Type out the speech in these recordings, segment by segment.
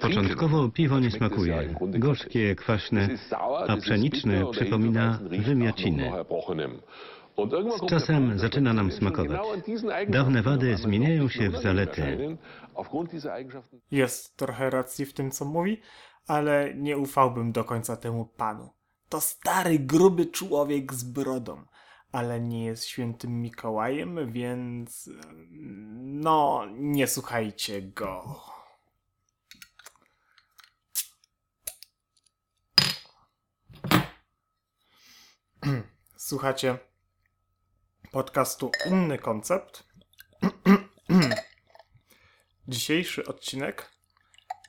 Początkowo piwo nie smakuje. Gorzkie, kwaśne, a pszeniczne przypomina wymiacinę. Z czasem zaczyna nam smakować. Dawne wady zmieniają się w zalety. Jest trochę racji w tym, co mówi, ale nie ufałbym do końca temu panu. To stary, gruby człowiek z brodą, ale nie jest świętym Mikołajem, więc. No, nie słuchajcie go. Słuchacie podcastu Inny Koncept. Dzisiejszy odcinek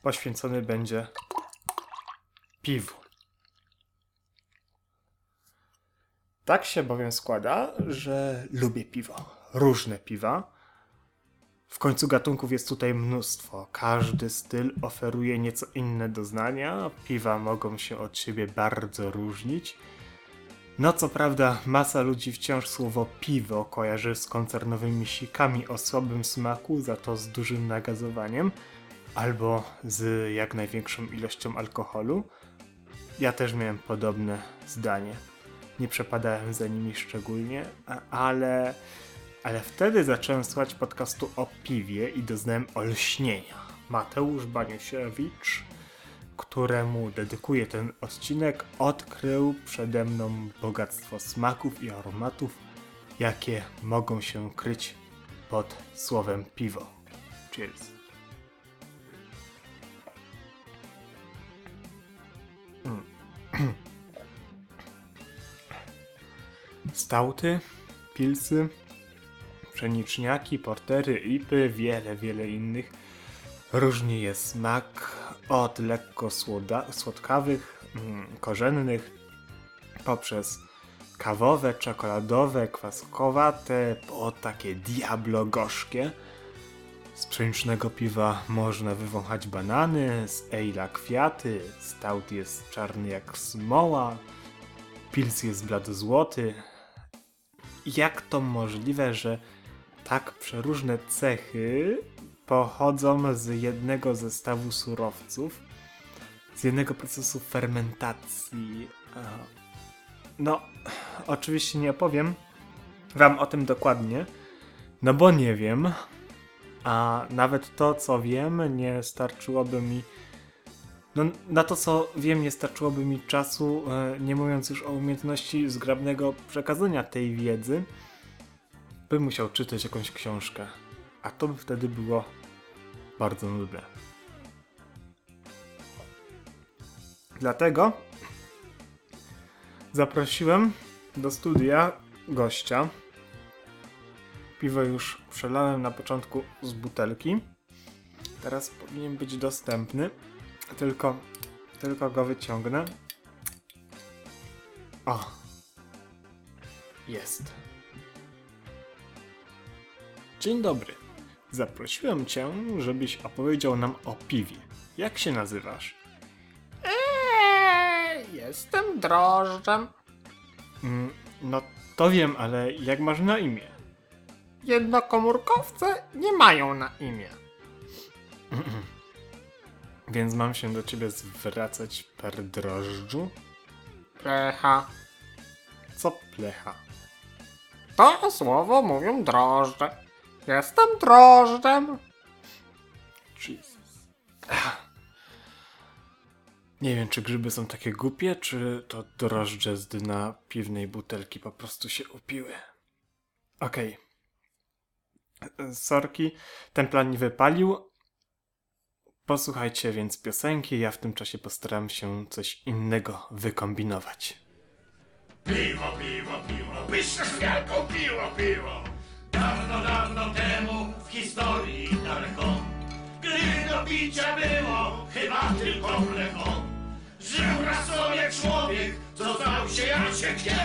poświęcony będzie piwu. Tak się bowiem składa, że lubię piwo. Różne piwa. W końcu gatunków jest tutaj mnóstwo. Każdy styl oferuje nieco inne doznania. Piwa mogą się od siebie bardzo różnić. No co prawda, masa ludzi wciąż słowo piwo kojarzy z koncernowymi sikami o słabym smaku, za to z dużym nagazowaniem, albo z jak największą ilością alkoholu. Ja też miałem podobne zdanie. Nie przepadałem za nimi szczególnie, ale, ale wtedy zacząłem słuchać podcastu o piwie i doznałem olśnienia. Mateusz Baniusiewicz któremu dedykuję ten odcinek, odkrył przede mną bogactwo smaków i aromatów, jakie mogą się kryć pod słowem piwo. Cheers. Mm. Stauty, pilsy, pszeniczniaki, portery, ipy, wiele, wiele innych. Różni jest smak od lekko słoda, słodkawych, mm, korzennych, poprzez kawowe, czekoladowe, kwaskowate, po takie diablo gorzkie. Z pszenicznego piwa można wywąchać banany, z ejla kwiaty, stout jest czarny jak smoła, pils jest bladozłoty. Jak to możliwe, że tak przeróżne cechy pochodzą z jednego zestawu surowców, z jednego procesu fermentacji. E, No, oczywiście nie opowiem Wam o tym dokładnie, no bo nie wiem, a nawet to, co wiem, nie starczyłoby mi. No, na to, co wiem, nie starczyłoby mi czasu, e, nie mówiąc już o umiejętności zgrabnego przekazania tej wiedzy, bym musiał czytać jakąś książkę. A to by wtedy było bardzo nudne. Dlatego zaprosiłem do studia gościa. Piwo już przelałem na początku z butelki. Teraz powinien być dostępny. Tylko, tylko go wyciągnę. O! Jest. Dzień dobry. Zaprosiłem cię, żebyś opowiedział nam o piwie. Jak się nazywasz? Eee, jestem drożdżem. Mm, no to wiem, ale jak masz na imię? Jednokomórkowce nie mają na imię. Więc mam się do ciebie zwracać per drożdżu? Plecha. Co plecha? To słowo mówią drożdże. Jestem drożdżem. Jesus. Nie wiem, czy grzyby są takie głupie, czy to drożdże z dna piwnej butelki po prostu się upiły. Okej. Sorki, ten plan nie wypalił. Posłuchajcie więc piosenki, ja w tym czasie postaram się coś innego wykombinować. Piwo, piwo, piwo, pyszne światło, piwo, piwo. Dawno, dawno temu w historii daleko, gdy do picia było chyba tylko mleko, żył raz sobie człowiek, co znał się jak się gdzie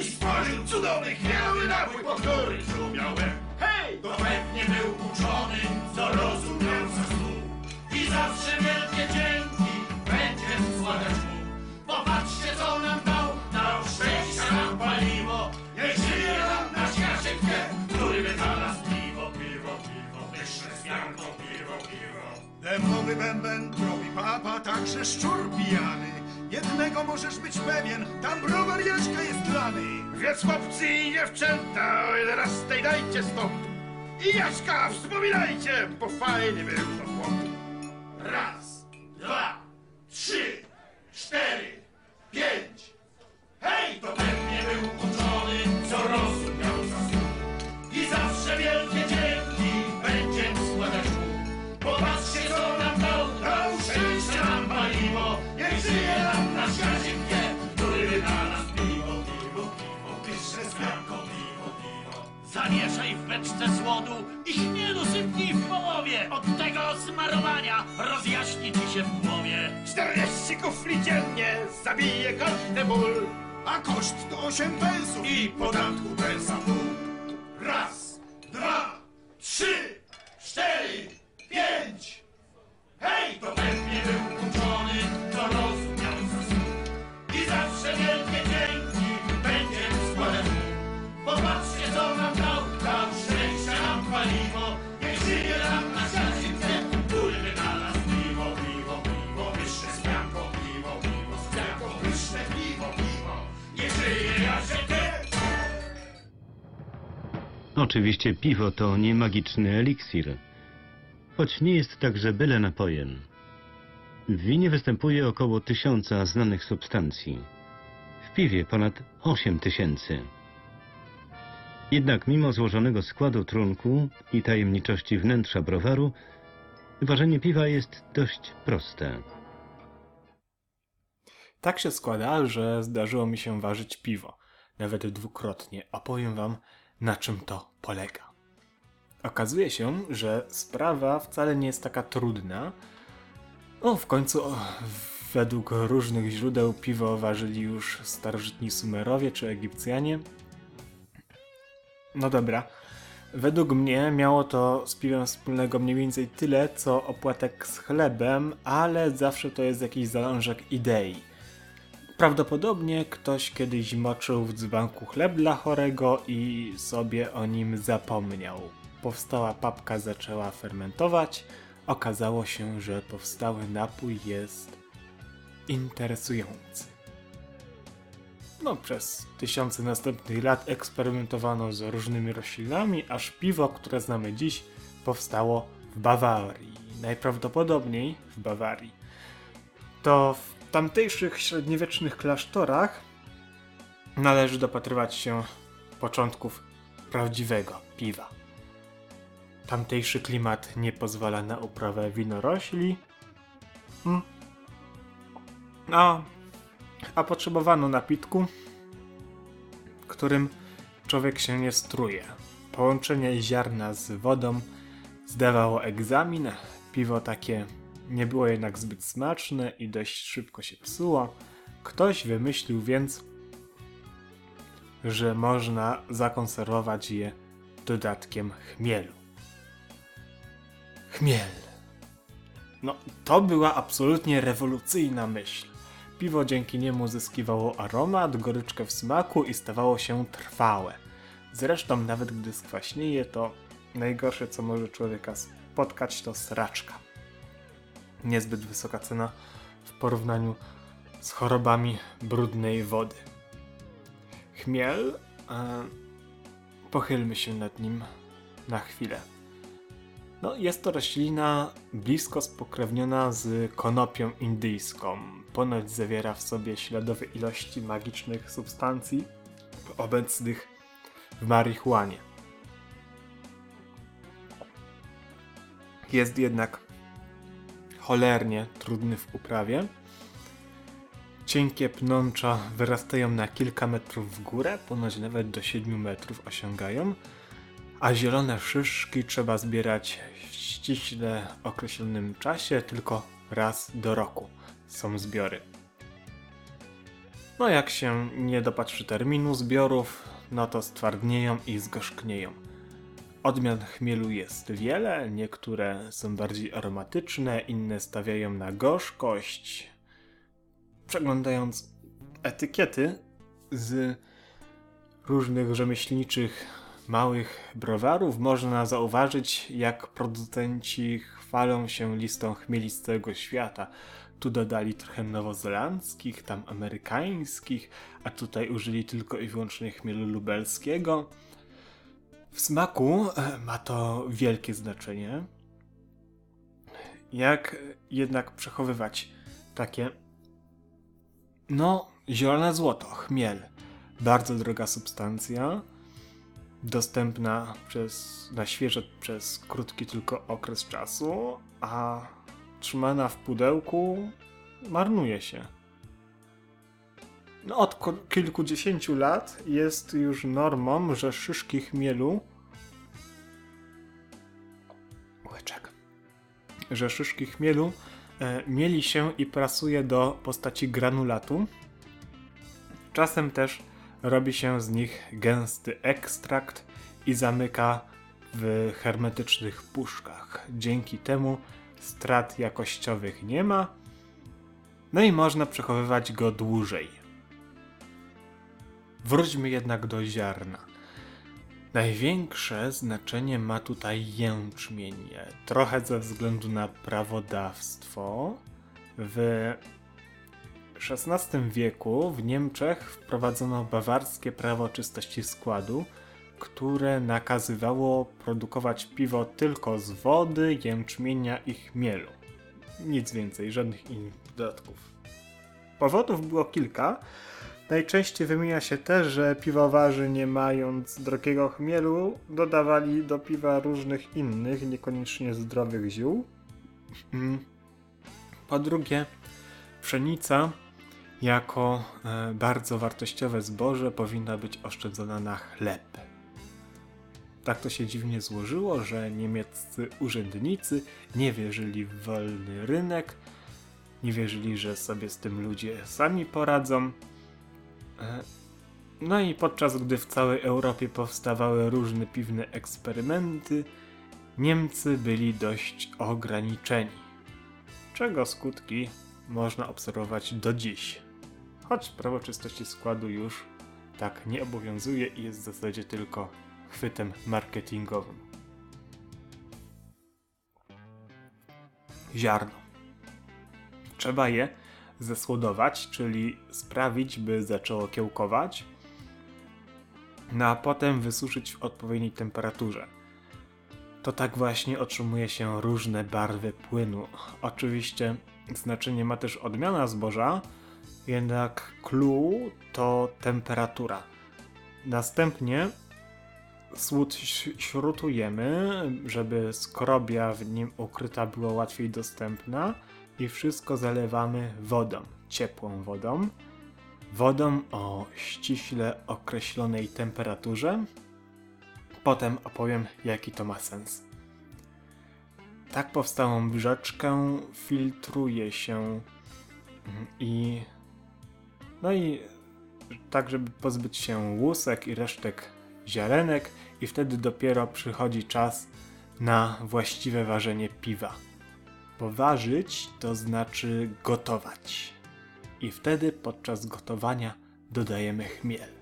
i stworzył cudowny chmiały napój, pod który szumiałem. Hej! To pewnie był uczony, co rozumiał ze snu i zawsze wielkie dzięki będzie składać mu. Popatrzcie, co nam dał, wydala piwo, piwo, Nowy bęben robi papa, także szczur pijany. Jednego możesz być pewien, tam browar Jaśka jest lany. Więc chłopcy i dziewczęta, o jedenastej dajcie stąd. I Jaśka wspominajcie, bo fajny był to chłop. Raz, Beczce słodu i chmielu sypnij w połowie. Od tego smarowania rozjaśni ci się w głowie. 40 kufli dziennie zabije każdy ból, a koszt to 8 pensów i podatku pensa pół. Raz, dwa, trzy, cztery, pięć. Hej, to pewnie był Oczywiście piwo to nie magiczny eliksir, choć nie jest także byle napojem. W winie występuje około tysiąca znanych substancji. W piwie ponad 8 tysięcy. Jednak mimo złożonego składu trunku i tajemniczości wnętrza browaru, ważenie piwa jest dość proste. Tak się składa, że zdarzyło mi się ważyć piwo. Nawet dwukrotnie. Opowiem wam, na czym to polega. Okazuje się, że sprawa wcale nie jest taka trudna. No, w końcu o, według różnych źródeł piwo ważyli już starożytni Sumerowie czy Egipcjanie. No dobra. Według mnie miało to z piwem wspólnego mniej więcej tyle, co opłatek z chlebem, ale zawsze to jest jakiś zalążek idei. Prawdopodobnie ktoś kiedyś moczył w dzbanku chleb dla chorego i sobie o nim zapomniał. Powstała papka zaczęła fermentować. Okazało się, że powstały napój jest interesujący. No, przez tysiące następnych lat eksperymentowano z różnymi roślinami, aż piwo, które znamy dziś, powstało w Bawarii. Najprawdopodobniej w Bawarii. To w tamtejszych średniowiecznych klasztorach należy dopatrywać się początków prawdziwego piwa. Tamtejszy klimat nie pozwala na uprawę winorośli. Hmm. A, a potrzebowano napitku, którym człowiek się nie struje. Połączenie ziarna z wodą zdawało egzamin. Piwo takie nie było jednak zbyt smaczne i dość szybko się psuło. Ktoś wymyślił więc, że można zakonserwować je dodatkiem chmielu. Chmiel. No, to była absolutnie rewolucyjna myśl. Piwo dzięki niemu zyskiwało aromat, goryczkę w smaku i stawało się trwałe. Zresztą, nawet gdy skwaśnieje, to najgorsze, co może człowieka spotkać, to sraczka. Niezbyt wysoka cena w porównaniu z chorobami brudnej wody. Chmiel. E, pochylmy się nad nim na chwilę. No, jest to roślina blisko spokrewniona z konopią indyjską. Ponoć zawiera w sobie śladowe ilości magicznych substancji obecnych w marihuanie. Jest jednak cholernie trudny w uprawie. Cienkie pnącza wyrastają na kilka metrów w górę, ponoć nawet do 7 metrów osiągają a zielone szyszki trzeba zbierać w ściśle określonym czasie, tylko raz do roku są zbiory. No jak się nie dopatrzy terminu zbiorów, no to stwardnieją i zgorzknieją. Odmian chmielu jest wiele, niektóre są bardziej aromatyczne, inne stawiają na gorzkość. Przeglądając etykiety z różnych rzemieślniczych małych browarów można zauważyć, jak producenci chwalą się listą chmieli z całego świata. Tu dodali trochę nowozelandzkich, tam amerykańskich, a tutaj użyli tylko i wyłącznie chmielu lubelskiego. W smaku e, ma to wielkie znaczenie. Jak jednak przechowywać takie, no, zielone złoto, chmiel. Bardzo droga substancja, dostępna przez, na świeżo przez krótki tylko okres czasu, a trzymana w pudełku marnuje się. No, od kilkudziesięciu lat jest już normą, że szyszki chmielu łyczek, że szyszki chmielu e, mieli się i prasuje do postaci granulatu. Czasem też robi się z nich gęsty ekstrakt i zamyka w hermetycznych puszkach. Dzięki temu strat jakościowych nie ma, no i można przechowywać go dłużej. Wróćmy jednak do ziarna. Największe znaczenie ma tutaj jęczmień. Trochę ze względu na prawodawstwo. W XVI wieku w Niemczech wprowadzono bawarskie prawo czystości składu, które nakazywało produkować piwo tylko z wody, jęczmienia i chmielu. Nic więcej, żadnych innych dodatków. Powodów było kilka. Najczęściej wymienia się też, że piwowarzy nie mając drogiego chmielu dodawali do piwa różnych innych, niekoniecznie zdrowych ziół. Mm. Po drugie, pszenica jako e, bardzo wartościowe zboże powinna być oszczędzona na chleb. Tak to się dziwnie złożyło, że niemieccy urzędnicy nie wierzyli w wolny rynek, nie wierzyli, że sobie z tym ludzie sami poradzą. E, no i podczas gdy w całej Europie powstawały różne piwne eksperymenty, Niemcy byli dość ograniczeni, czego skutki można obserwować do dziś. Choć prawo czystości składu już tak nie obowiązuje i jest w zasadzie tylko chwytem marketingowym. Ziarno. Trzeba je zesłodować, czyli sprawić, by zaczęło kiełkować, no a potem wysuszyć w odpowiedniej temperaturze. To tak właśnie otrzymuje się różne barwy płynu. Oczywiście znaczenie ma też odmiana zboża, jednak clue to temperatura. Następnie Słód śrutujemy, żeby skorobia w nim ukryta była łatwiej dostępna i wszystko zalewamy wodą, ciepłą wodą. Wodą o ściśle określonej temperaturze. Potem opowiem, jaki to ma sens. Tak powstałą brzeczkę filtruje się mm, i no i tak, żeby pozbyć się łusek i resztek ziarenek i wtedy dopiero przychodzi czas na właściwe ważenie piwa. Bo ważyć to znaczy gotować. I wtedy podczas gotowania dodajemy chmiel.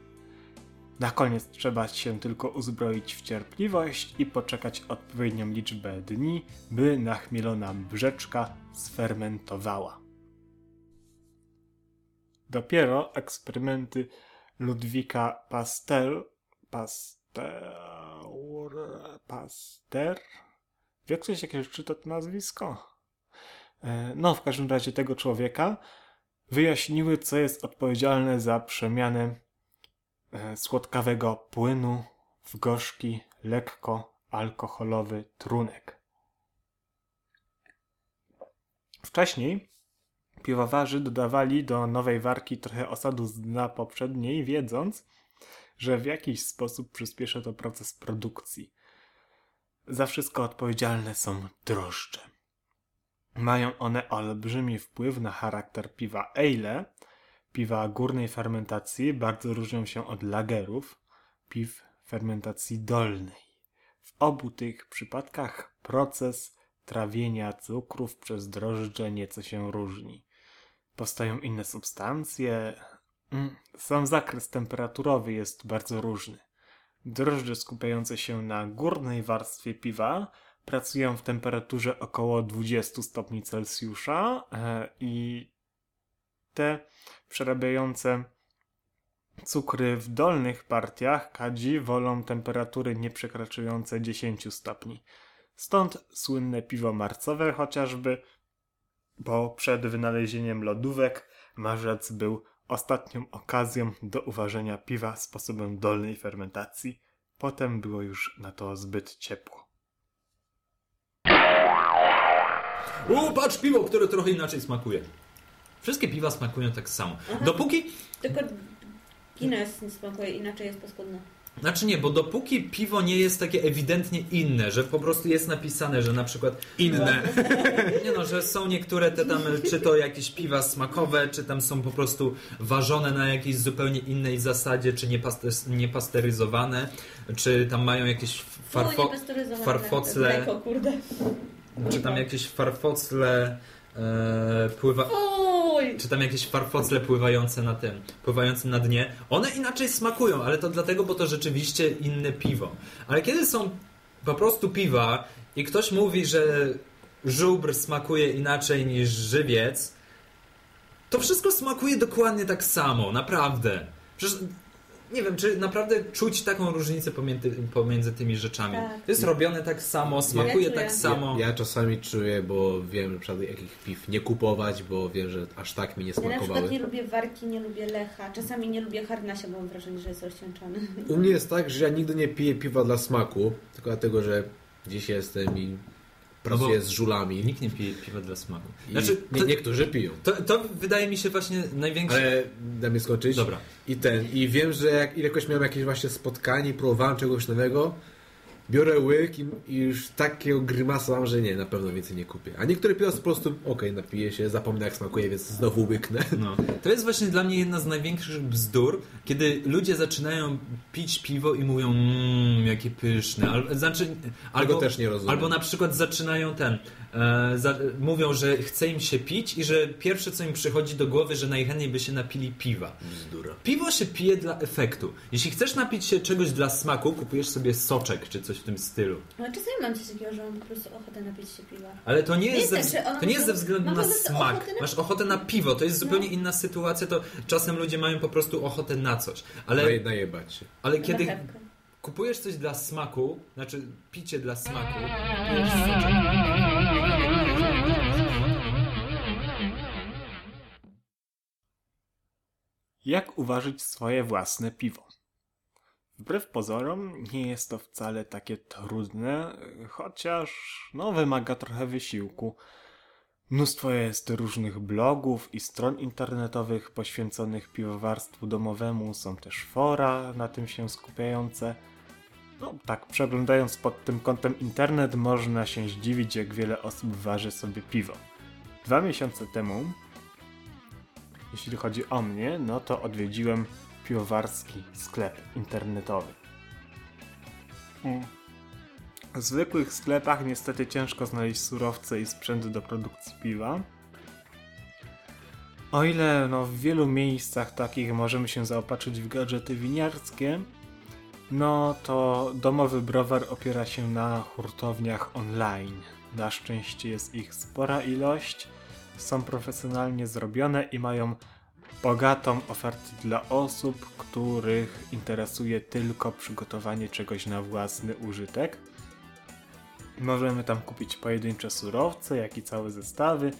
Na koniec trzeba się tylko uzbroić w cierpliwość i poczekać odpowiednią liczbę dni, by nachmielona brzeczka sfermentowała. Dopiero eksperymenty Ludwika Pastel. Pasteur? Wie ktoś jakieś czyta to nazwisko? E, no, w każdym razie tego człowieka wyjaśniły, co jest odpowiedzialne za przemianę e, słodkawego płynu w gorzki, lekko alkoholowy trunek. Wcześniej piwowarzy dodawali do nowej warki trochę osadu z dna poprzedniej, wiedząc, że w jakiś sposób przyspiesza to proces produkcji. Za wszystko odpowiedzialne są drożdże. Mają one olbrzymi wpływ na charakter piwa ale. Piwa górnej fermentacji bardzo różnią się od lagerów, piw fermentacji dolnej. W obu tych przypadkach proces trawienia cukrów przez drożdże nieco się różni. Powstają inne substancje, Mm, sam zakres temperaturowy jest bardzo różny. Drożdże skupiające się na górnej warstwie piwa pracują w temperaturze około 20 stopni Celsjusza e, i te przerabiające cukry w dolnych partiach kadzi wolą temperatury nieprzekraczające 10 stopni. Stąd słynne piwo marcowe chociażby, bo przed wynalezieniem lodówek marzec był ostatnią okazją do uważenia piwa sposobem dolnej fermentacji. Potem było już na to zbyt ciepło. U, patrz piwo, które trochę inaczej smakuje. Wszystkie piwa smakują tak samo. Dopóki... Tylko Guinness nie smakuje, inaczej jest paskudne. Znaczy nie, bo dopóki piwo nie jest takie ewidentnie inne, że po prostu jest napisane, że na przykład inne. Nie no, że są niektóre te tam, czy to jakieś piwa smakowe, czy tam są po prostu ważone na jakiejś zupełnie innej zasadzie, czy niepaste- niepasteryzowane, czy tam mają jakieś farfo- farfocle, Mleko, kurde. Czy tam jakieś farfocle e, pływa... Fuj! czy tam jakieś farfocle pływające na tym, pływające na dnie, one inaczej smakują, ale to dlatego, bo to rzeczywiście inne piwo. Ale kiedy są po prostu piwa i ktoś mówi, że żubr smakuje inaczej niż żywiec, to wszystko smakuje dokładnie tak samo, naprawdę. Przecież nie wiem, czy naprawdę czuć taką różnicę pomiędzy, pomiędzy tymi rzeczami. Tak. To jest robione tak samo, smakuje czuję. tak samo. Ja, ja czasami czuję, bo wiem na przykład jakich piw nie kupować, bo wiem, że aż tak mi nie Ja na przykład smakowały. nie lubię warki, nie lubię lecha. Czasami nie lubię harnasia, bo mam wrażenie, że jest rozcieńczony. U mnie jest tak, że ja nigdy nie piję piwa dla smaku, tylko dlatego, że gdzieś jestem i pracuję z żulami. Nikt nie pije piwa dla smaku. Znaczy, to, niektórzy piją. to, to wydaje mi się właśnie największe... Ale daj mi skończyć. Dobra. I ten, i wiem, że jak jakoś miałem jakieś właśnie spotkanie próbowałem czegoś nowego, biorę łyk i, i już takiego grymasa mam, że nie, na pewno więcej nie kupię. A niektóre piwa po prostu, okej, napiję się, zapomnę jak smakuje, więc znowu łyknę. No. To jest właśnie dla mnie jedna z największych bzdur, kiedy ludzie zaczynają pić piwo i mówią, mmm, jakie pyszne. Al, znaczy, albo, też nie rozumiem. Albo na przykład zaczynają ten, e, za, mówią, że chce im się pić i że pierwsze co im przychodzi do głowy, że najchętniej by się napili piwa. Bzdura. Piwo się pije dla efektu. Jeśli chcesz napić się czegoś dla smaku, kupujesz sobie soczek czy coś w tym stylu. Ale czasami mam coś takiego, że mam po prostu ochotę napić się piwa. Ale to nie jest, ze, tak, to nie jest ze względu na smak. ochotę na- Masz ochotę na piwo, to jest zupełnie No. inna sytuacja, to czasem ludzie mają po prostu ochotę na coś. Ale, Ale najebać się. ale kiedy Marchewkę. kupujesz coś dla smaku, znaczy picie dla smaku. Jak uważać swoje własne piwo? Wbrew pozorom nie jest to wcale takie trudne, chociaż no, wymaga trochę wysiłku. Mnóstwo jest różnych blogów i stron internetowych poświęconych piwowarstwu domowemu, są też fora na tym się skupiające. No tak, przeglądając pod tym kątem internet można się zdziwić, jak wiele osób waży sobie piwo. Dwa miesiące temu jeśli chodzi o mnie, no to odwiedziłem piwowarski sklep internetowy. Mm. W zwykłych sklepach niestety ciężko znaleźć surowce i sprzęt do produkcji piwa. O ile no, w wielu miejscach takich możemy się zaopatrzyć w gadżety winiarskie, no to domowy browar opiera się na hurtowniach online. Na szczęście jest ich spora ilość, są profesjonalnie zrobione i mają bogatą ofertę dla osób, których interesuje tylko przygotowanie czegoś na własny użytek. Możemy tam kupić pojedyncze surowce, jak i całe zestawy.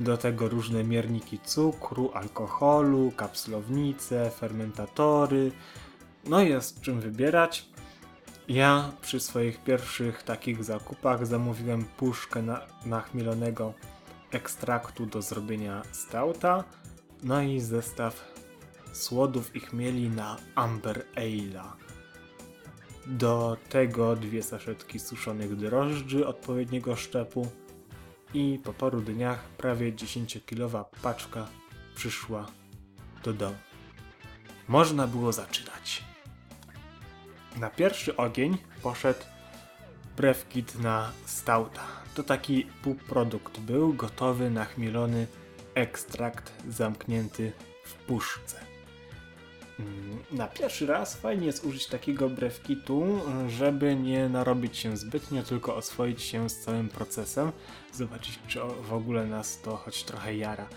Do tego różne mierniki cukru, alkoholu, kapslownice, fermentatory. No jest czym wybierać. Ja przy swoich pierwszych takich zakupach zamówiłem puszkę na, nachmielonego ekstraktu do zrobienia stauta, no i zestaw słodów i chmieli na Amber Ale'a. Do tego dwie saszetki suszonych drożdży odpowiedniego szczepu i po paru dniach prawie 10-kilowa paczka przyszła do domu. Można było zaczynać. Na pierwszy ogień poszedł brewkit na stauta. To taki półprodukt był, gotowy, nachmielony ekstrakt zamknięty w puszce. Mm, Na pierwszy raz fajnie jest użyć takiego brewkitu, żeby nie narobić się zbytnio, tylko oswoić się z całym procesem, zobaczyć czy w ogóle nas to choć trochę jara.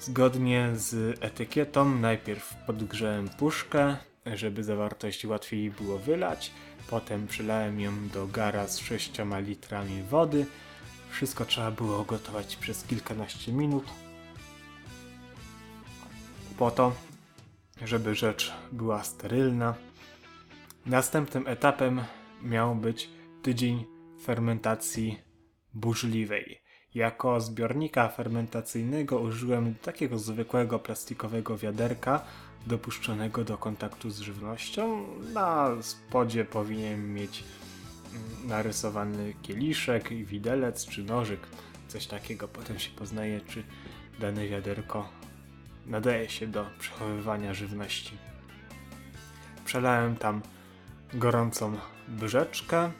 Zgodnie z etykietą najpierw podgrzałem puszkę, żeby zawartość łatwiej było wylać, potem przylałem ją do gara z 6 litrami wody. Wszystko trzeba było gotować przez kilkanaście minut. Po to, żeby rzecz była sterylna. Następnym etapem miał być tydzień fermentacji burzliwej. Jako zbiornika fermentacyjnego użyłem takiego zwykłego plastikowego wiaderka dopuszczonego do kontaktu z żywnością. Na spodzie powinien mieć mm, narysowany kieliszek, i widelec czy nożyk, coś takiego. Potem się poznaje, czy dane wiaderko nadaje się do przechowywania żywności. Przelałem tam gorącą brzeczkę.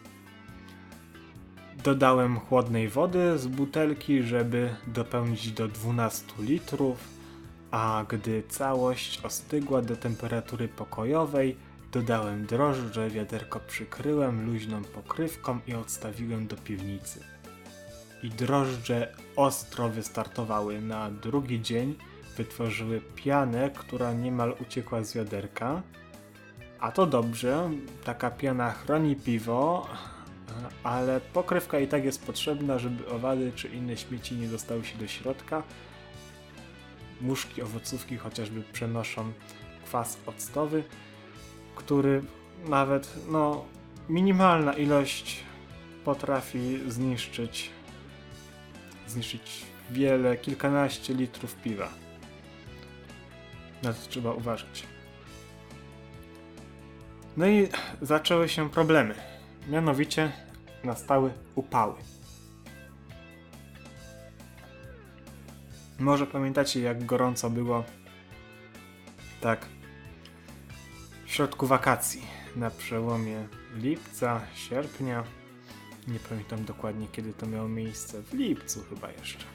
Dodałem chłodnej wody z butelki, żeby dopełnić do 12 litrów, a gdy całość ostygła do temperatury pokojowej, dodałem drożdże, wiaderko przykryłem luźną pokrywką i odstawiłem do piwnicy. I drożdże ostro wystartowały na drugi dzień, wytworzyły pianę, która niemal uciekła z wiaderka. A to dobrze, taka piana chroni piwo, ale pokrywka i tak jest potrzebna, żeby owady czy inne śmieci nie dostały się do środka. Muszki owocówki chociażby przenoszą kwas octowy, który nawet no, minimalna ilość potrafi zniszczyć zniszczyć wiele, kilkanaście litrów piwa. Na to trzeba uważać. No i zaczęły się problemy. Mianowicie nastały upały. Może pamiętacie, jak gorąco było tak w środku wakacji, na przełomie lipca, sierpnia. Nie pamiętam dokładnie, kiedy to miało miejsce. W lipcu chyba jeszcze.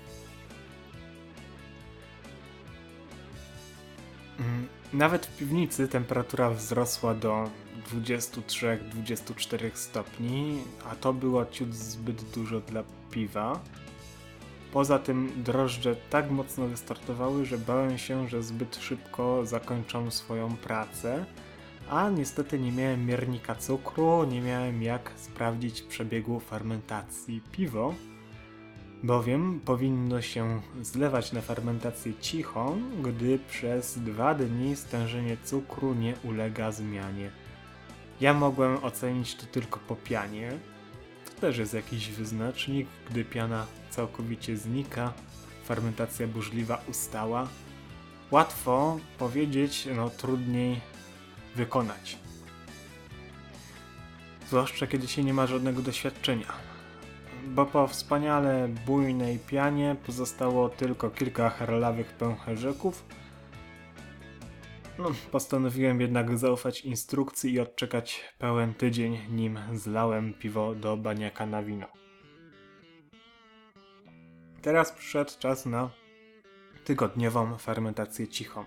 Nawet w piwnicy temperatura wzrosła do 23-24 stopni, a to było ciut zbyt dużo dla piwa. Poza tym drożdże tak mocno wystartowały, że bałem się, że zbyt szybko zakończą swoją pracę, a niestety nie miałem miernika cukru, nie miałem jak sprawdzić przebiegu fermentacji piwo, bowiem powinno się zlewać na fermentację cichą, gdy przez dwa dni stężenie cukru nie ulega zmianie. Ja mogłem ocenić to tylko po pianie. To też jest jakiś wyznacznik, gdy piana całkowicie znika, fermentacja burzliwa ustała. Łatwo powiedzieć, no trudniej wykonać. Zwłaszcza kiedy się nie ma żadnego doświadczenia. Bo po wspaniale bujnej pianie pozostało tylko kilka harlawych pęcherzyków. No, postanowiłem jednak zaufać instrukcji i odczekać pełen tydzień, nim zlałem piwo do baniaka na wino. Teraz przyszedł czas na tygodniową fermentację cichą.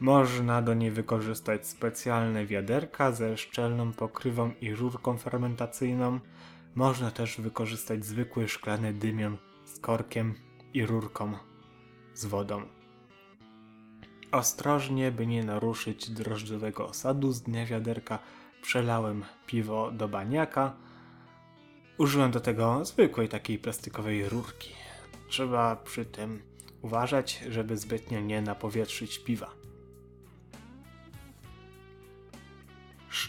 Można do niej wykorzystać specjalne wiaderka ze szczelną pokrywą i rurką fermentacyjną. Można też wykorzystać zwykły szklany dymion z korkiem i rurką z wodą. Ostrożnie, by nie naruszyć drożdżowego osadu z dnia wiaderka, przelałem piwo do baniaka. Użyłem do tego zwykłej takiej plastikowej rurki. Trzeba przy tym uważać, żeby zbytnio nie napowietrzyć piwa.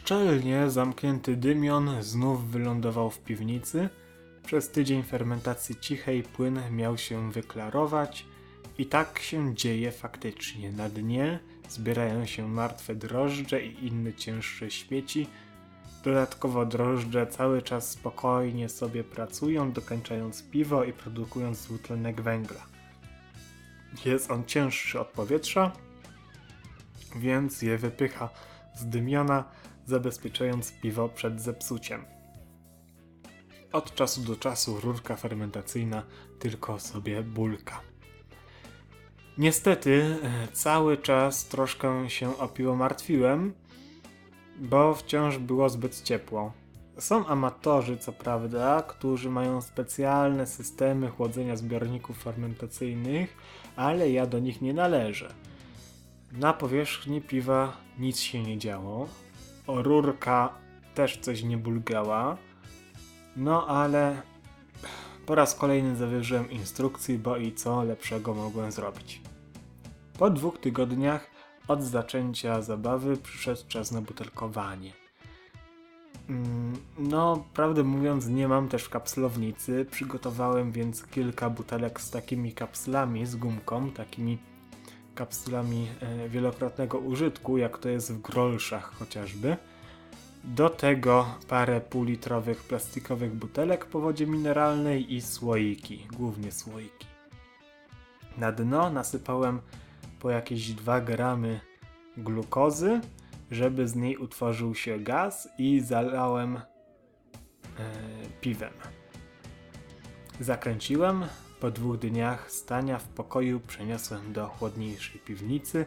Szczelnie zamknięty dymion znów wylądował w piwnicy. Przez tydzień fermentacji cichej płyn miał się wyklarować i tak się dzieje faktycznie. Na dnie zbierają się martwe drożdże i inne cięższe śmieci. Dodatkowo drożdże cały czas spokojnie sobie pracują, dokończając piwo i produkując dwutlenek węgla. Jest on cięższy od powietrza, więc je wypycha z dymiona, zabezpieczając piwo przed zepsuciem. Od czasu do czasu rurka fermentacyjna tylko sobie bulka. Niestety, e, cały czas troszkę się o piwo martwiłem, bo wciąż było zbyt ciepło. Są amatorzy, co prawda, którzy mają specjalne systemy chłodzenia zbiorników fermentacyjnych, ale ja do nich nie należę. Na powierzchni piwa nic się nie działo. Rurka też coś nie bulgała. No ale po raz kolejny zawierzyłem instrukcji, bo i co lepszego mogłem zrobić. Po dwóch tygodniach od zaczęcia zabawy przyszedł czas na butelkowanie. Mm, No, prawdę mówiąc, nie mam też kapslownicy. Przygotowałem więc kilka butelek z takimi kapslami z gumką, takimi kapsulami e, wielokrotnego użytku, jak to jest w grolszach chociażby. Do tego parę półlitrowych plastikowych butelek po wodzie mineralnej i słoiki, głównie słoiki. Na dno nasypałem po jakieś 2 gramy glukozy, żeby z niej utworzył się gaz i zalałem e, piwem. Zakręciłem, po dwóch dniach stania w pokoju przeniosłem do chłodniejszej piwnicy.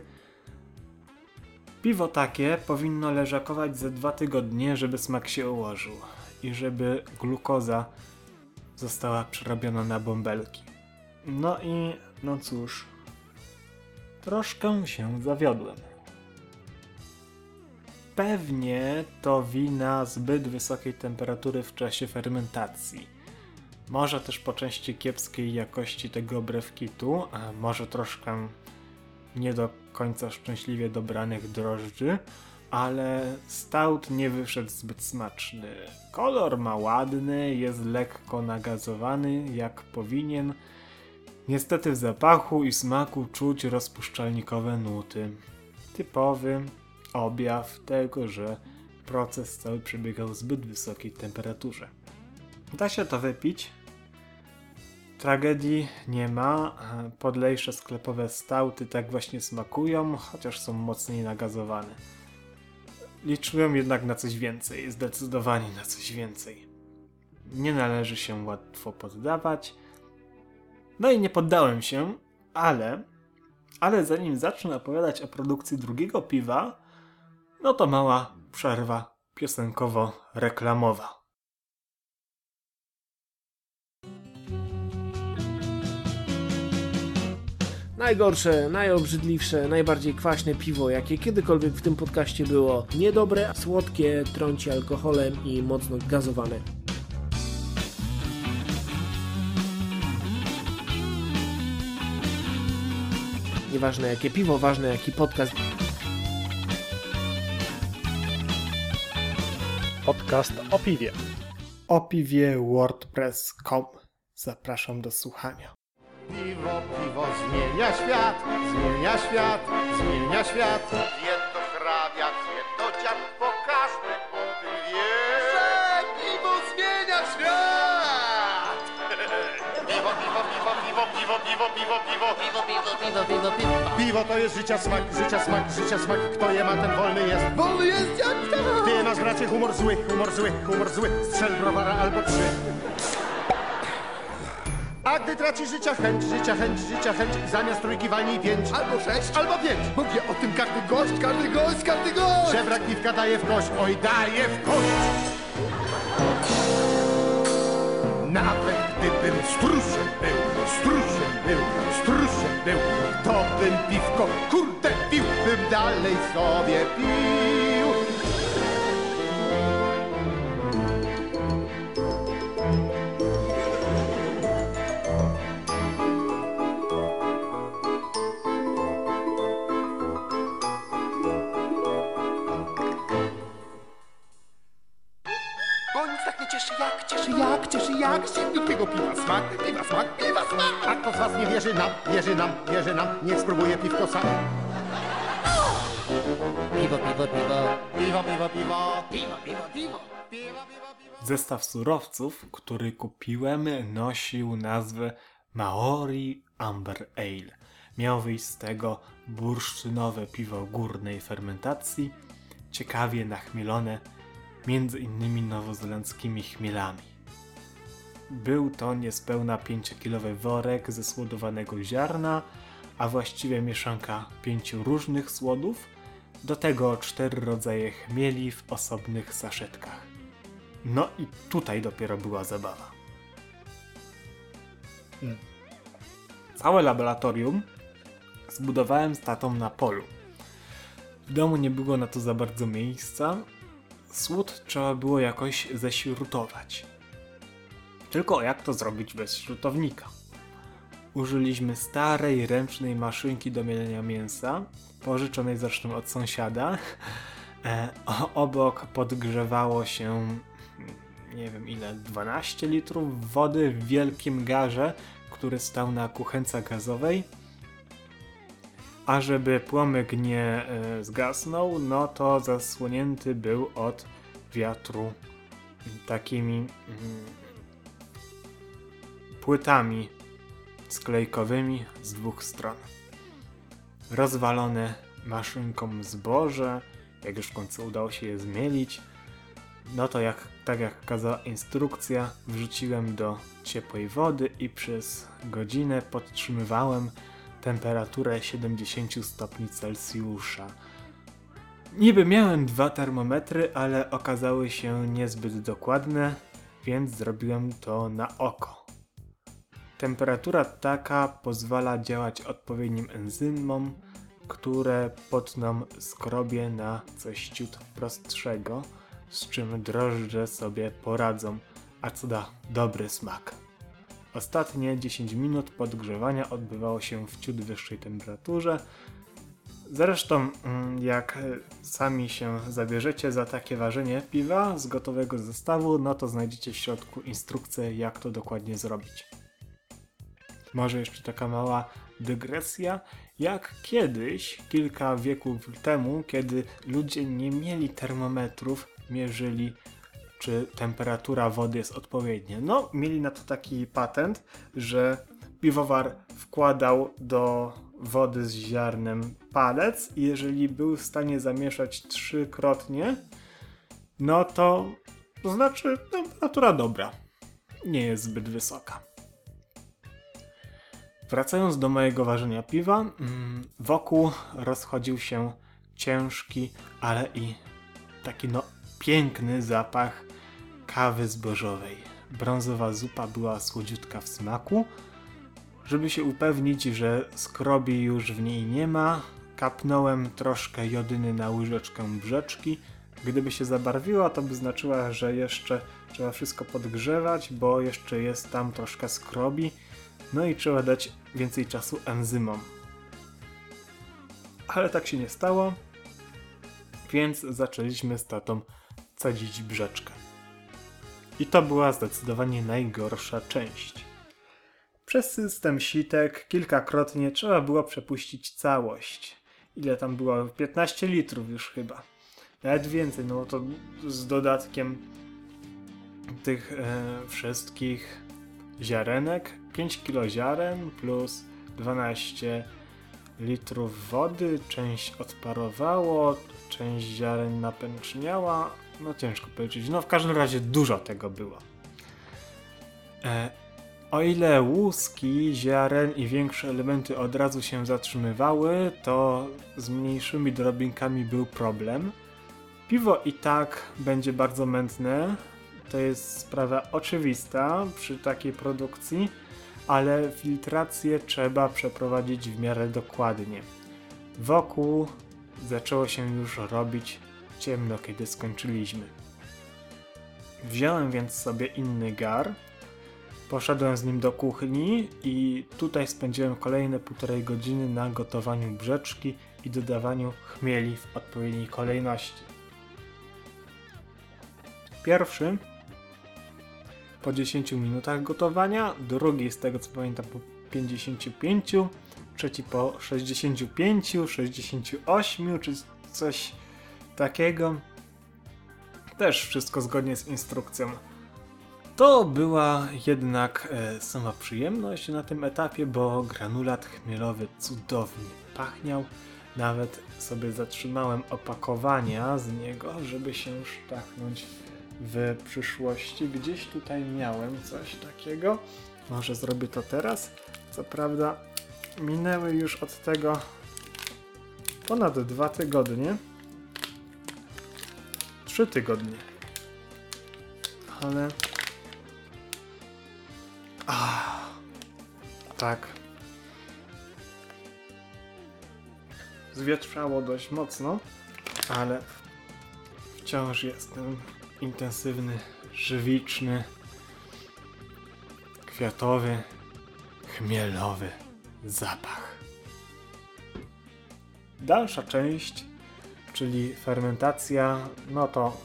Piwo takie powinno leżakować ze dwa tygodnie, żeby smak się ułożył i żeby glukoza została przerobiona na bąbelki. No i no cóż, troszkę się zawiodłem. Pewnie to wina zbyt wysokiej temperatury w czasie fermentacji. Może też po części kiepskiej jakości tego brewkitu, może troszkę nie do końca szczęśliwie dobranych drożdży, ale stout nie wyszedł zbyt smaczny. Kolor ma ładny, jest lekko nagazowany jak powinien. Niestety w zapachu i smaku czuć rozpuszczalnikowe nuty. Typowy objaw tego, że proces cały przebiegał w zbyt wysokiej temperaturze. Da się to wypić. Tragedii nie ma. Podlejsze sklepowe stauty tak właśnie smakują, chociaż są mocniej nagazowane. Liczyłem jednak na coś więcej, zdecydowanie na coś więcej. Nie należy się łatwo poddawać. No i nie poddałem się, ale, ale zanim zacznę opowiadać o produkcji drugiego piwa, no to mała przerwa piosenkowo-reklamowa. Najgorsze, najobrzydliwsze, najbardziej kwaśne piwo, jakie kiedykolwiek w tym podcaście było. Niedobre, słodkie, trąci alkoholem i mocno gazowane. Nieważne jakie piwo, ważne jaki podcast. Podcast o piwie. O piwie wordpress.com. Zapraszam do słuchania. Piwo, piwo zmienia świat, zmienia świat, zmienia świat. Jedno hrabia, jedno dziad, bo każdy o tym wie. Że piwo zmienia świat! Piwo, piwo, piwo, piwo, piwo, piwo, piwo, piwo. Piwo, piwo, piwo, piwo, piwo. Piwo to jest życia smak, życia smak, życia smak. Kto je ma, ten wolny jest. Wolny jest jak to? Ty masz bracie humor zły, humor zły, humor zły. Strzel browara albo trzy. A gdy traci życia chęć, życia chęć, życia chęć, zamiast trójki walnij pięć. Albo sześć, albo pięć. Mówię o tym każdy gość, każdy gość, każdy gość. Żebrak piwka daje w kość, oj daje w kość. Nawet gdybym strusem był, strusem był, strusem był, to bym piwko, kurde, pił, bym dalej sobie pił. cieszy, jak cieszy, jak cieszy, jak się tego piwa smak, piwa smak, piwa smak. A kto z was nie wierzy nam, wierzy nam, wierzy nam, niech spróbuje piwko sam. Piwo, piwo, piwo. Piwo, piwo, piwo. Piwo, piwo, piwo. Piwo, piwo, piwo. Zestaw surowców, który kupiłem, nosił nazwę Maori Amber Ale. Miał wyjść z tego bursztynowe piwo górnej fermentacji, ciekawie nachmielone między innymi nowozelandzkimi chmielami. Był to niespełna 5-kilowy worek ze słodowanego ziarna, a właściwie mieszanka pięciu różnych słodów, do tego cztery rodzaje chmieli w osobnych saszetkach. No i tutaj dopiero była zabawa. Całe laboratorium zbudowałem z tatą na polu. W domu nie było na to za bardzo miejsca. Słód trzeba było jakoś ześrutować. Tylko jak to zrobić bez śrutownika? Użyliśmy starej, ręcznej maszynki do mielenia mięsa, pożyczonej zresztą od sąsiada. E, obok podgrzewało się, nie wiem ile, 12 litrów wody w wielkim garze, który stał na kuchence gazowej. A żeby płomyk nie e, zgasnął, no to zasłonięty był od wiatru takimi mm, płytami sklejkowymi z dwóch stron. Rozwalone maszynką zboże, jak już w końcu udało się je zmielić, no to jak, tak jak kazała instrukcja, wrzuciłem do ciepłej wody i przez godzinę podtrzymywałem temperaturę 70 stopni Celsjusza. Niby miałem dwa termometry, ale okazały się niezbyt dokładne, więc zrobiłem to na oko. Temperatura taka pozwala działać odpowiednim enzymom, które potną skrobie na coś ciut prostszego, z czym drożdże sobie poradzą, a co da dobry smak. Ostatnie 10 minut podgrzewania odbywało się w ciut wyższej temperaturze. Zresztą, mm, jak e, sami się zabierzecie za takie ważenie piwa z gotowego zestawu, no to znajdziecie w środku instrukcję, jak to dokładnie zrobić. Może jeszcze taka mała dygresja. Jak kiedyś, kilka wieków temu, kiedy ludzie nie mieli termometrów, mierzyli, czy temperatura wody jest odpowiednia. No, mieli na to taki patent, że piwowar wkładał do wody z ziarnem palec i jeżeli był w stanie zamieszać trzykrotnie, no to, to znaczy temperatura dobra. Nie jest zbyt wysoka. Wracając do mojego ważenia piwa, mm, wokół rozchodził się ciężki, ale i taki no piękny zapach kawy zbożowej. Brązowa zupa była słodziutka w smaku. Żeby się upewnić, że skrobi już w niej nie ma, kapnąłem troszkę jodyny na łyżeczkę brzeczki. Gdyby się zabarwiła, to by znaczyła, że jeszcze trzeba wszystko podgrzewać, bo jeszcze jest tam troszkę skrobi. No i trzeba dać więcej czasu enzymom. Ale tak się nie stało, więc zaczęliśmy z tatą cadzić brzeczkę. I to była zdecydowanie najgorsza część. Przez system sitek kilkakrotnie trzeba było przepuścić całość. Ile tam było? 15 litrów już chyba. Nawet więcej, no to z dodatkiem tych e, wszystkich ziarenek. 5 kg ziaren plus 12 litrów wody. Część odparowało, część ziaren napęczniała. No ciężko powiedzieć. No w każdym razie dużo tego było. E, o ile łuski, ziaren i większe elementy od razu się zatrzymywały, to z mniejszymi drobinkami był problem. Piwo i tak będzie bardzo mętne. To jest sprawa oczywista przy takiej produkcji, ale filtrację trzeba przeprowadzić w miarę dokładnie. Wokół zaczęło się już robić ciemno, kiedy skończyliśmy. Wziąłem więc sobie inny gar, poszedłem z nim do kuchni i tutaj spędziłem kolejne półtorej godziny na gotowaniu brzeczki i dodawaniu chmieli w odpowiedniej kolejności. Pierwszy po 10 minutach gotowania, drugi z tego co pamiętam po 55, trzeci po 65, 68 czy coś takiego. Też wszystko zgodnie z instrukcją. To była jednak e, sama przyjemność na tym etapie, bo granulat chmielowy cudownie pachniał. Nawet sobie zatrzymałem opakowania z niego, żeby się sztachnąć w przyszłości. Gdzieś tutaj miałem coś takiego. Może zrobię to teraz. Co prawda minęły już od tego ponad dwa tygodnie. Trzy tygodnie. Ale... Ah, tak. Zwietrzało dość mocno, ale wciąż jest ten intensywny, żywiczny, kwiatowy, chmielowy zapach. Dalsza część, czyli fermentacja, no to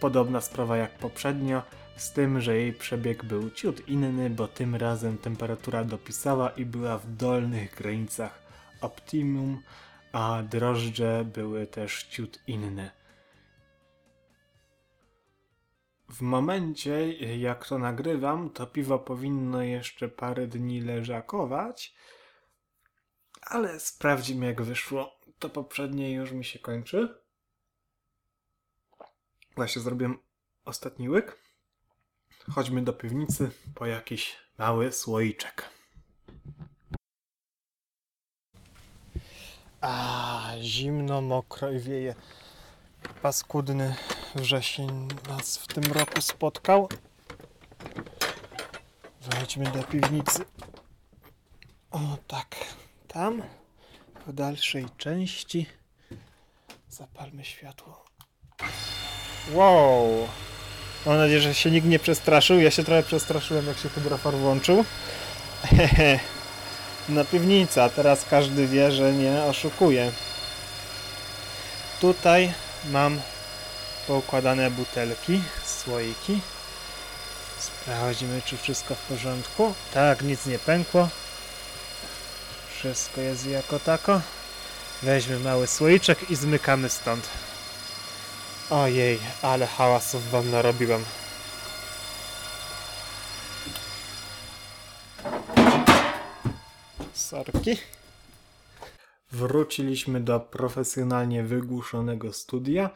podobna sprawa jak poprzednio, z tym, że jej przebieg był ciut inny, bo tym razem temperatura dopisała i była w dolnych granicach optimum, a drożdże były też ciut inne. W momencie, jak to nagrywam, to piwo powinno jeszcze parę dni leżakować, ale sprawdzimy jak wyszło. To poprzednie już mi się kończy. Właśnie zrobiłem ostatni łyk. Chodźmy do piwnicy po jakiś mały słoiczek. A, zimno, mokro i wieje. Paskudny wrzesień nas w tym roku spotkał. Wejdźmy do piwnicy. O tak, tam, w dalszej części. Zapalmy światło. Wow! Mam nadzieję, że się nikt nie przestraszył. Ja się trochę przestraszyłem, jak się hydrofor włączył. Hehe. No piwnica, teraz każdy wie, że nie oszukuje. Tutaj mam poukładane butelki, słoiki. Sprawdzimy, czy wszystko w porządku. Tak, nic nie pękło. Wszystko jest jako tako. Weźmy mały słoiczek i zmykamy stąd. Ojej, ale hałasów wam narobiłem. Sorki. Wróciliśmy do profesjonalnie wygłuszonego studia.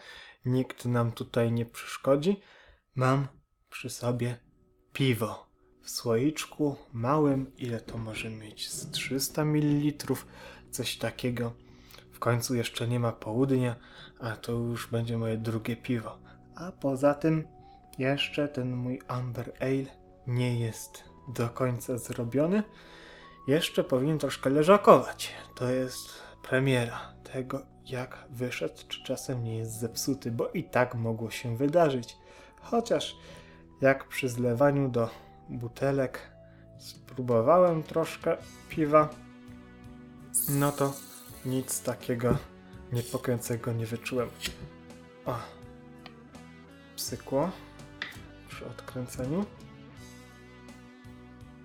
Nikt nam tutaj nie przeszkodzi. Mam przy sobie piwo w słoiczku małym. Ile to może mieć? Z 300 ml, coś takiego. W końcu jeszcze nie ma południa, a to już będzie moje drugie piwo. A poza tym jeszcze ten mój Amber Ale nie jest do końca zrobiony. Jeszcze powinien troszkę leżakować. To jest premiera tego, jak wyszedł, czy czasem nie jest zepsuty, bo i tak mogło się wydarzyć. Chociaż jak przy zlewaniu do butelek spróbowałem troszkę piwa, no to nic takiego niepokojącego nie wyczułem. O, psykło przy odkręceniu.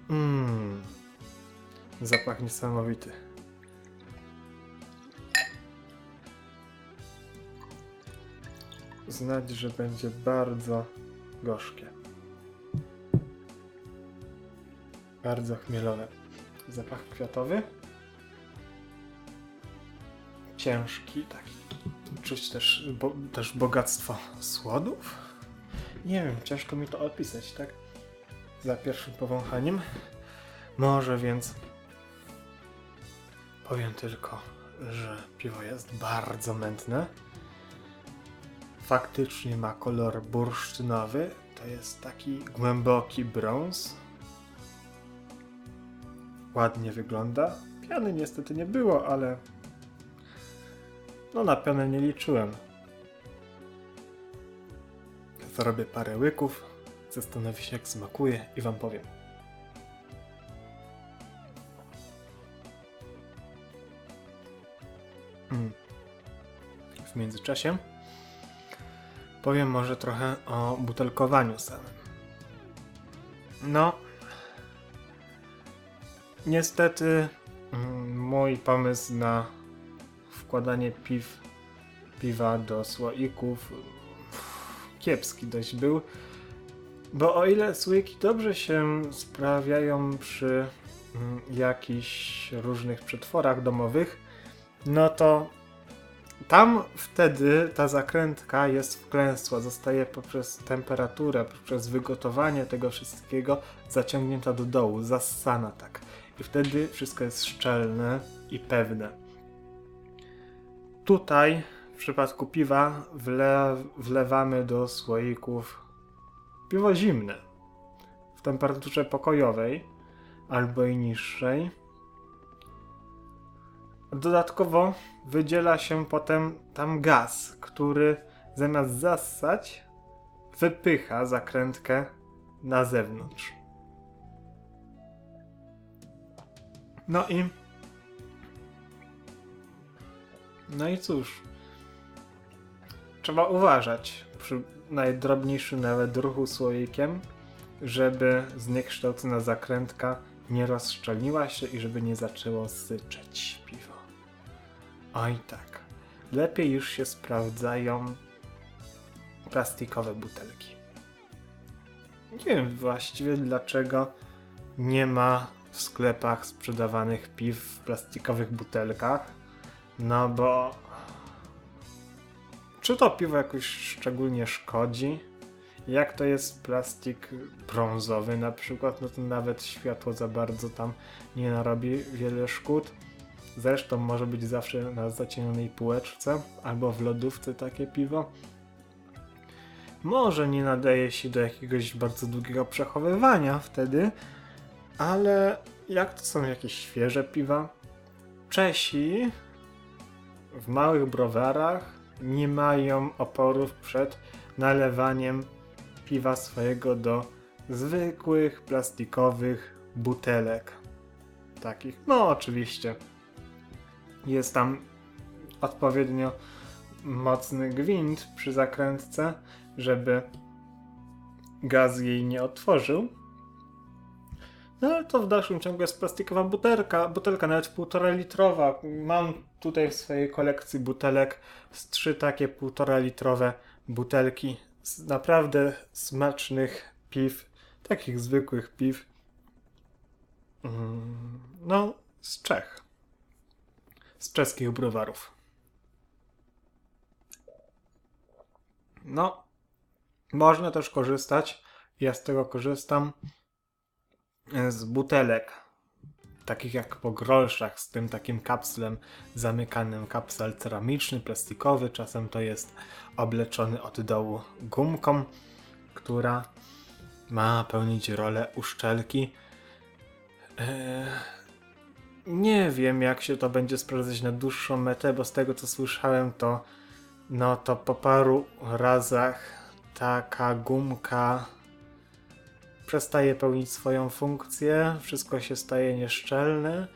Mmm, zapach niesamowity. Znać, że będzie bardzo gorzkie. Bardzo chmielowe. Zapach kwiatowy. Ciężki, taki. Czuć też, bo, też bogactwo słodów. Nie wiem, ciężko mi to opisać, tak? Za pierwszym powąchaniem. Może więc powiem tylko, że piwo jest bardzo mętne. Faktycznie ma kolor bursztynowy. To jest taki głęboki brąz. Ładnie wygląda. Piany niestety nie było, ale no na pianę nie liczyłem. Zarobię parę łyków, zastanowię się jak smakuje i wam powiem. Mm. W międzyczasie powiem może trochę o butelkowaniu samym. No, niestety mm, mój pomysł na wkładanie piw, piwa do słoików kiepski dość był. Bo o ile słoiki dobrze się sprawiają przy mm, jakichś różnych przetworach domowych, no to tam wtedy ta zakrętka jest wklęsła, zostaje poprzez temperaturę, poprzez wygotowanie tego wszystkiego zaciągnięta do dołu, zassana tak. I wtedy wszystko jest szczelne i pewne. Tutaj w przypadku piwa wle, wlewamy do słoików piwo zimne w temperaturze pokojowej albo i niższej. Dodatkowo wydziela się potem tam gaz, który zamiast zassać, wypycha zakrętkę na zewnątrz. No i. No i cóż. Trzeba uważać przy najdrobniejszym nawet ruchu słoikiem, żeby zniekształcona zakrętka nie rozszczelniła się i żeby nie zaczęło syczeć piwo. Oj tak. Lepiej już się sprawdzają plastikowe butelki. Nie wiem właściwie dlaczego nie ma w sklepach sprzedawanych piw w plastikowych butelkach. No bo. Czy to piwo jakoś szczególnie szkodzi? Jak to jest plastik brązowy na przykład, no to nawet światło za bardzo tam nie narobi wiele szkód. Zresztą może być zawsze na zacienionej półeczce albo w lodówce takie piwo. Może nie nadaje się do jakiegoś bardzo długiego przechowywania wtedy, ale jak to są jakieś świeże piwa? Czesi w małych browarach nie mają oporów przed nalewaniem piwa swojego do zwykłych plastikowych butelek. Takich, no oczywiście. Jest tam odpowiednio mocny gwint przy zakrętce, żeby gaz jej nie otworzył. No ale to w dalszym ciągu jest plastikowa butelka, butelka nawet półtora litrowa. Mam tutaj w swojej kolekcji butelek z trzy takie półtora litrowe butelki z naprawdę smacznych piw, takich zwykłych piw. Mm, no, z Czech. Z czeskich browarów. No, można też korzystać, ja z tego korzystam, z butelek, takich jak po grolszach, z tym takim kapslem zamykanym, kapsel ceramiczny, plastikowy, czasem to jest obleczony od dołu gumką, która ma pełnić rolę uszczelki. Eee, nie wiem, jak się to będzie sprawdzać na dłuższą metę, bo z tego co słyszałem, to no to po paru razach taka gumka przestaje pełnić swoją funkcję, wszystko się staje nieszczelne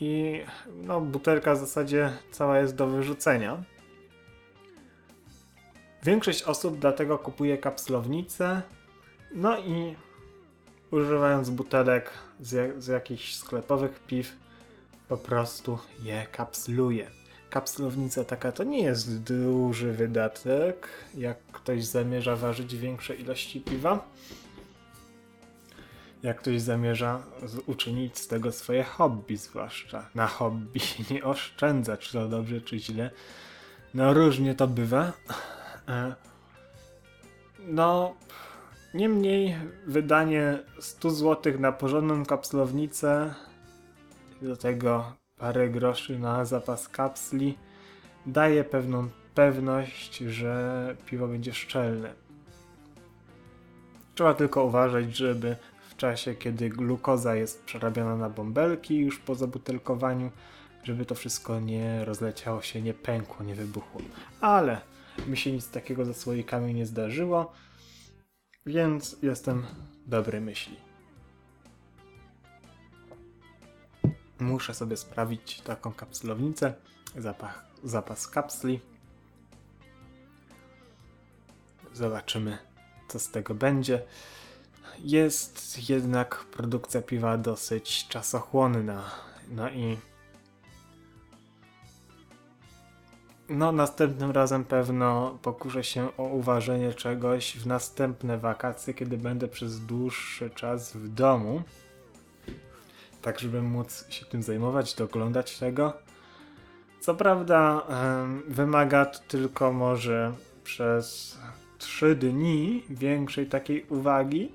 i no, butelka w zasadzie cała jest do wyrzucenia. Większość osób dlatego kupuje kapslownice, no i używając butelek z, z jakichś sklepowych piw, po prostu je kapsluje. Kapslownica taka to nie jest duży wydatek, jak ktoś zamierza ważyć większe ilości piwa jak ktoś zamierza uczynić z tego swoje hobby, zwłaszcza na hobby nie oszczędza, czy to dobrze, czy źle. No różnie to bywa. E, no, niemniej wydanie 100 zł na porządną kapslownicę, do tego parę groszy na zapas kapsli, daje pewną pewność, że piwo będzie szczelne. Trzeba tylko uważać, żeby czasie, kiedy glukoza jest przerabiana na bąbelki już po zabutelkowaniu, żeby to wszystko nie rozleciało się, nie pękło, nie wybuchło. Ale mi się nic takiego ze słoikami nie zdarzyło, więc jestem dobrej myśli. Muszę sobie sprawić taką kapslownicę, zapach, zapas kapsli. Zobaczymy, co z tego będzie jest jednak produkcja piwa dosyć czasochłonna. No i. No, następnym razem pewno pokuszę się o uważenie czegoś w następne wakacje, kiedy będę przez dłuższy czas w domu. Tak, żeby móc się tym zajmować, doglądać tego. Co prawda, wymaga to tylko może przez 3 dni większej takiej uwagi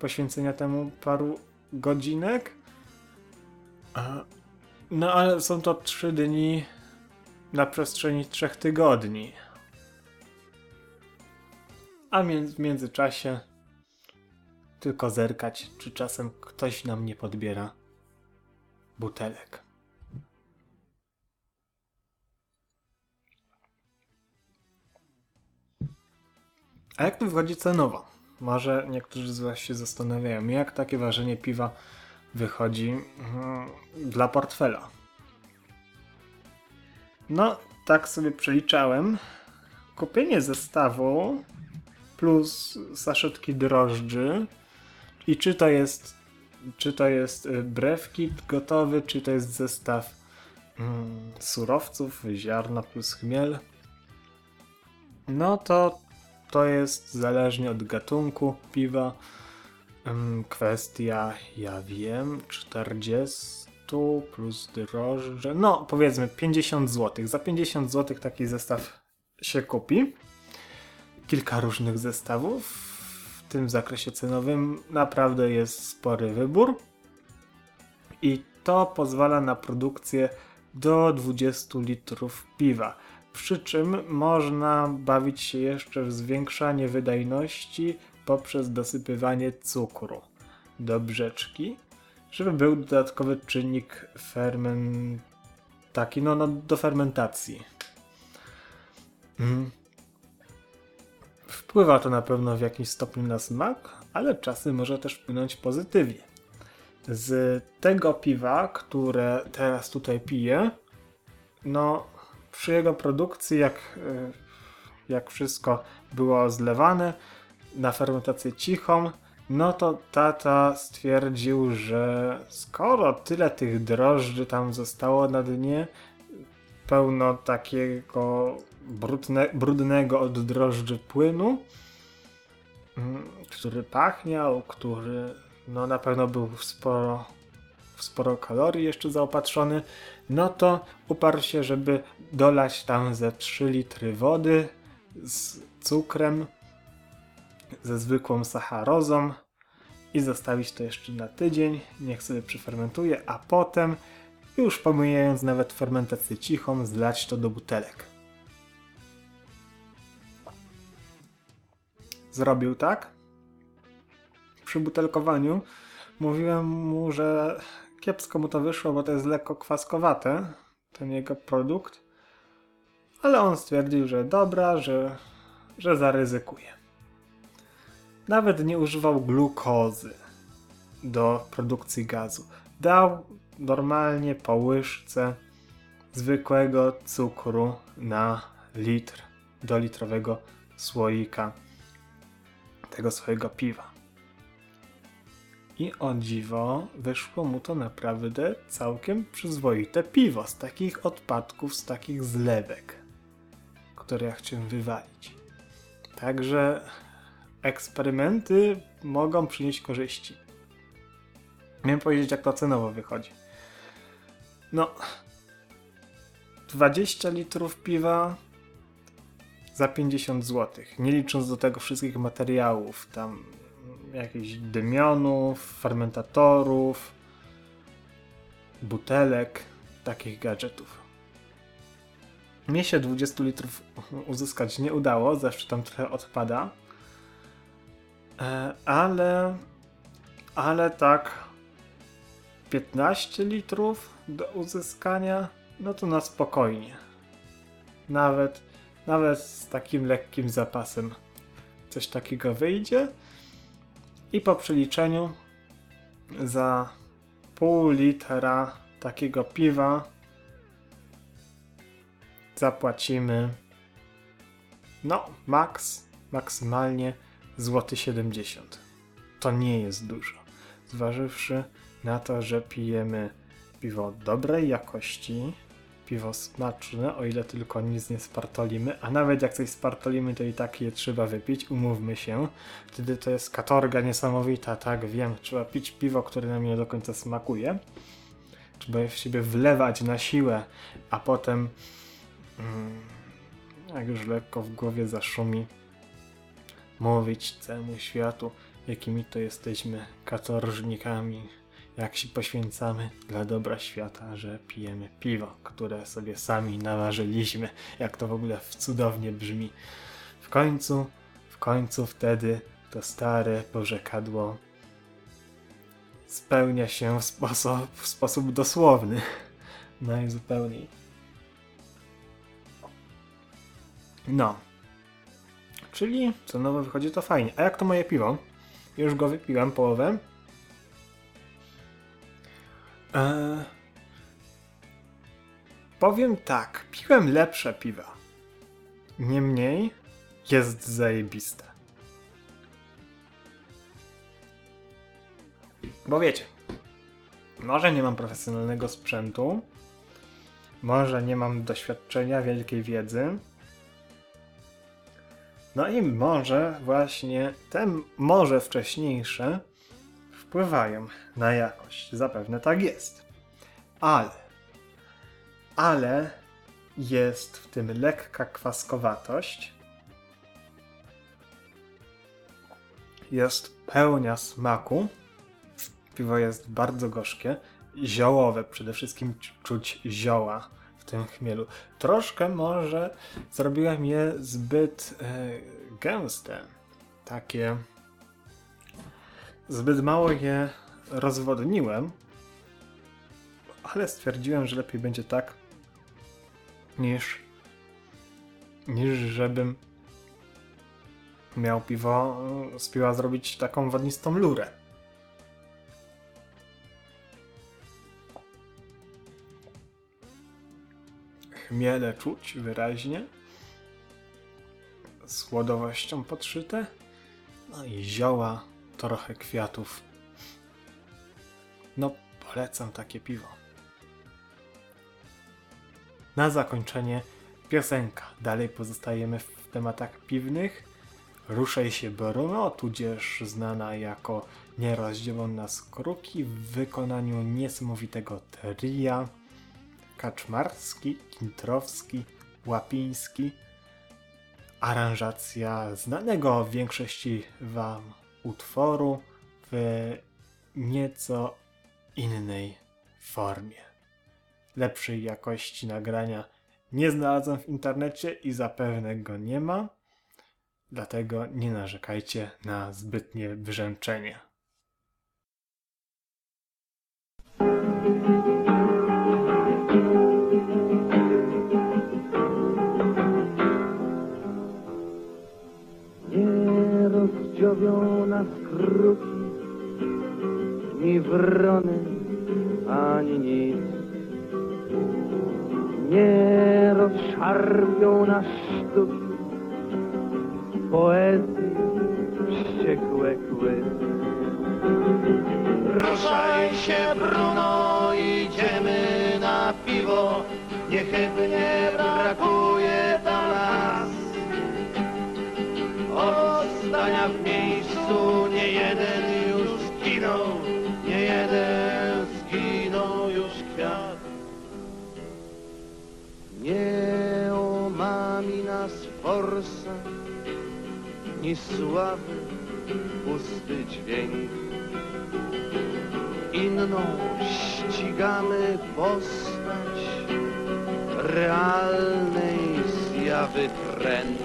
poświęcenia temu paru godzinek, no ale są to trzy dni na przestrzeni trzech tygodni. A w międzyczasie tylko zerkać, czy czasem ktoś nam nie podbiera butelek. A jak to wychodzi cenowo? Może niektórzy z Was się zastanawiają, jak takie ważenie piwa wychodzi hmm, dla portfela. No, tak sobie przeliczałem. Kupienie zestawu plus saszetki drożdży i czy to jest czy to jest y, brewkit gotowy, czy to jest zestaw mm, surowców, ziarna plus chmiel. No to to jest zależnie od gatunku piwa. Kwestia, ja wiem, 40 plus drożdże. No, powiedzmy 50 zł. Za 50 zł taki zestaw się kupi. Kilka różnych zestawów. W tym zakresie cenowym naprawdę jest spory wybór. I to pozwala na produkcję do 20 litrów piwa. Przy czym można bawić się jeszcze w zwiększanie wydajności poprzez dosypywanie cukru do brzeczki, żeby był dodatkowy czynnik taki, no, no do fermentacji. Mm. Wpływa to na pewno w jakimś stopniu na smak, ale czasy może też wpłynąć pozytywnie. Z tego piwa, które teraz tutaj piję, no przy jego produkcji, jak, e, jak wszystko było zlewane na fermentację cichą, no to tata stwierdził, że skoro tyle tych drożdży tam zostało na dnie, pełno takiego brudne, brudnego od drożdży płynu, mm, który pachniał, który no na pewno był sporo, sporo kalorii jeszcze zaopatrzony, no to uparł się, żeby dolać tam ze 3 litry wody z cukrem, ze zwykłą sacharozą i zostawić to jeszcze na tydzień, niech sobie przyfermentuje, a potem już pomijając nawet fermentację cichą, zlać to do butelek. Zrobił tak. Przy butelkowaniu mówiłem mu, że kiepsko mu to wyszło, bo to jest lekko kwaskowate, ten jego produkt. Ale on stwierdził, że dobra, że, że zaryzykuje. Nawet nie używał glukozy do produkcji gazu. Dał normalnie po łyżce zwykłego cukru na litr do litrowego słoika tego swojego piwa. I o dziwo wyszło mu to naprawdę całkiem przyzwoite piwo z takich odpadków, z takich zlewek, które ja chciałem wywalić. Także eksperymenty mogą przynieść korzyści. Miałem powiedzieć, jak to cenowo wychodzi. No, 20 litrów piwa za 50 zł. Nie licząc do tego wszystkich materiałów, tam jakichś dymionów, fermentatorów, butelek, takich gadżetów. Mnie się 20 litrów uzyskać nie udało, zawsze tam trochę odpada. E, ale, ale tak 15 litrów do uzyskania, no to na spokojnie. Nawet, nawet z takim lekkim zapasem coś takiego wyjdzie. I po przeliczeniu za pół litra takiego piwa zapłacimy no maks, maksymalnie złoty 70. To nie jest dużo. Zważywszy na to, że pijemy piwo dobrej jakości, piwo smaczne, o ile tylko nic nie spartolimy, a nawet jak coś spartolimy, to i tak je trzeba wypić, umówmy się. Wtedy to jest katorga niesamowita, tak, wiem, trzeba pić piwo, które nam nie do końca smakuje. Trzeba je w siebie wlewać na siłę, a potem mm, jak już lekko w głowie zaszumi, mówić całemu światu, jakimi to jesteśmy katorżnikami, jak się poświęcamy dla dobra świata, że pijemy piwo, które sobie sami naważyliśmy. Jak to w ogóle cudownie brzmi. W końcu, w końcu wtedy to stare porzekadło spełnia się w sposób, w sposób dosłowny. Najzupełniej. No. Czyli co nowe wychodzi to fajnie. A jak to moje piwo? Już go wypiłem połowę. Eee, powiem tak, piłem lepsze piwa. Niemniej jest zajebiste. Bo wiecie, może nie mam profesjonalnego sprzętu, może nie mam doświadczenia, wielkiej wiedzy. No i może właśnie te może wcześniejsze wpływają na jakość. Zapewne tak jest. Ale, ale jest w tym lekka kwaskowatość. Jest pełnia smaku. Piwo jest bardzo gorzkie. Ziołowe, przede wszystkim czuć zioła w tym chmielu. Troszkę może zrobiłem je zbyt e, gęste. Takie Zbyt mało je rozwodniłem, ale stwierdziłem, że lepiej będzie tak, niż, niż żebym miał piwo z piwa zrobić taką wodnistą lurę. Chmiele czuć wyraźnie, słodowością podszyte, no i zioła trochę kwiatów. No, polecam takie piwo. Na zakończenie piosenka. Dalej pozostajemy w tematach piwnych. Ruszaj się Bruno, tudzież znana jako Nierozdzielona z kruki w wykonaniu niesamowitego tria Kaczmarski, Kintrowski, Łapiński. Aranżacja znanego w większości Wam utworu w nieco innej formie. Lepszej jakości nagrania nie znalazłem w internecie i zapewne go nie ma, dlatego nie narzekajcie na zbytnie wyrzęczenie. Rozdziobią nas kruki, ni wrony, ani nic. Nie rozszarpią nas sztuki, poezji wściekłe kły. Ruszaj się, Bruno, idziemy na piwo, niechybnie brakuje w miejscu nie jeden już zginął, nie jeden zginął już kwiat. Nie omami nas forsa, ni sławy, pusty dźwięk. Inną ścigamy postać realnej zjawy trend.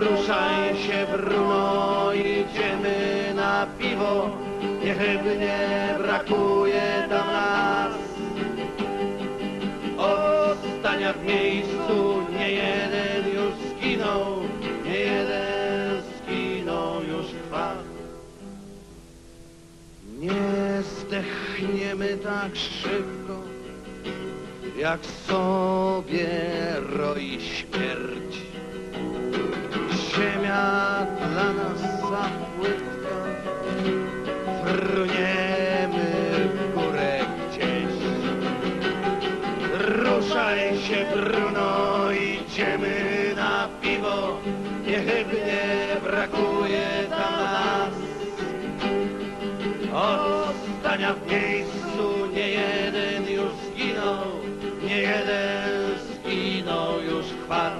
Ruszaj się, Bruno, idziemy na piwo, niechybnie brakuje tam nas. Od stania w miejscu nie jeden już zginął, nie jeden zginął już chwal. Nie zdechniemy tak szybko, jak sobie roi śmierć. Ziemia dla nas za płytka, fruniemy w górę gdzieś. Ruszaj się, Bruno, idziemy na piwo, niechybnie brakuje tam nas. Od stania w miejscu nie jeden już zginął, nie jeden zginął już chwal.